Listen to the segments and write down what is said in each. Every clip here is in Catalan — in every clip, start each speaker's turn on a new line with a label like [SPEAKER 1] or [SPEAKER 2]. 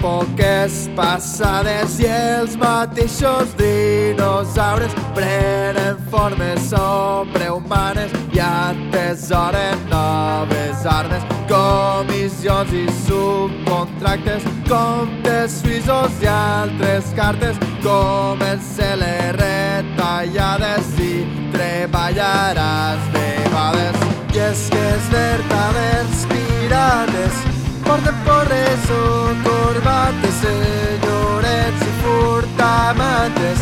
[SPEAKER 1] vides passades i els mateixos dinosaures prenen formes sobrehumanes i atesoren noves armes, comissions i subcontractes, comptes suïssos i altres cartes, comencen les retallades i treballaràs de vegades. I és que és verdaders pirates porten porres o corbates, senyorets i furtamantes,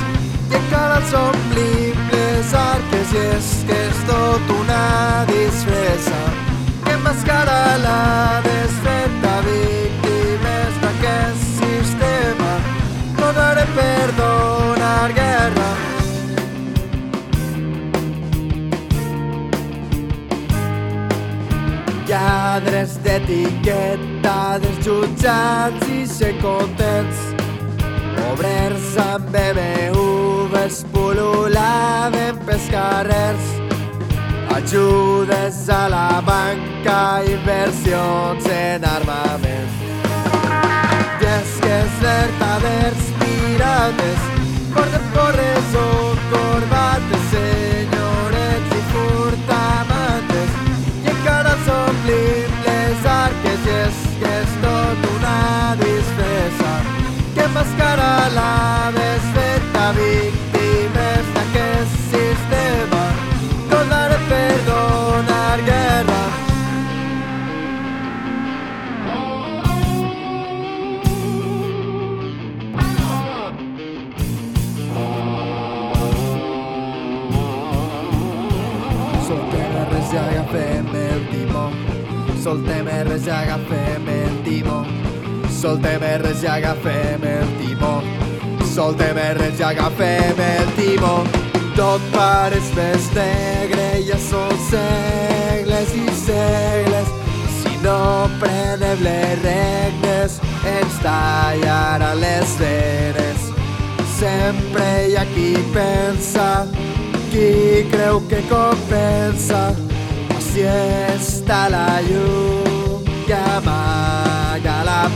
[SPEAKER 1] i encara els omplim les arques, i és que és tot una disfressa que mascara la desfeta víctimes d'aquest sistema. No donarem perdonar lladres d'etiqueta dels jutjats i ser contents. Obrers amb BBVs pol·lulaven pels carrers. Ajudes a la banca, inversions en armament. Agafem el timó Soltem res i agafem el timó Tot pareix més negre ja són segles i segles. Si no prenem les regnes ens tallaran les veres Sempre hi ha qui pensa qui creu que compensa si està la llum que amaga la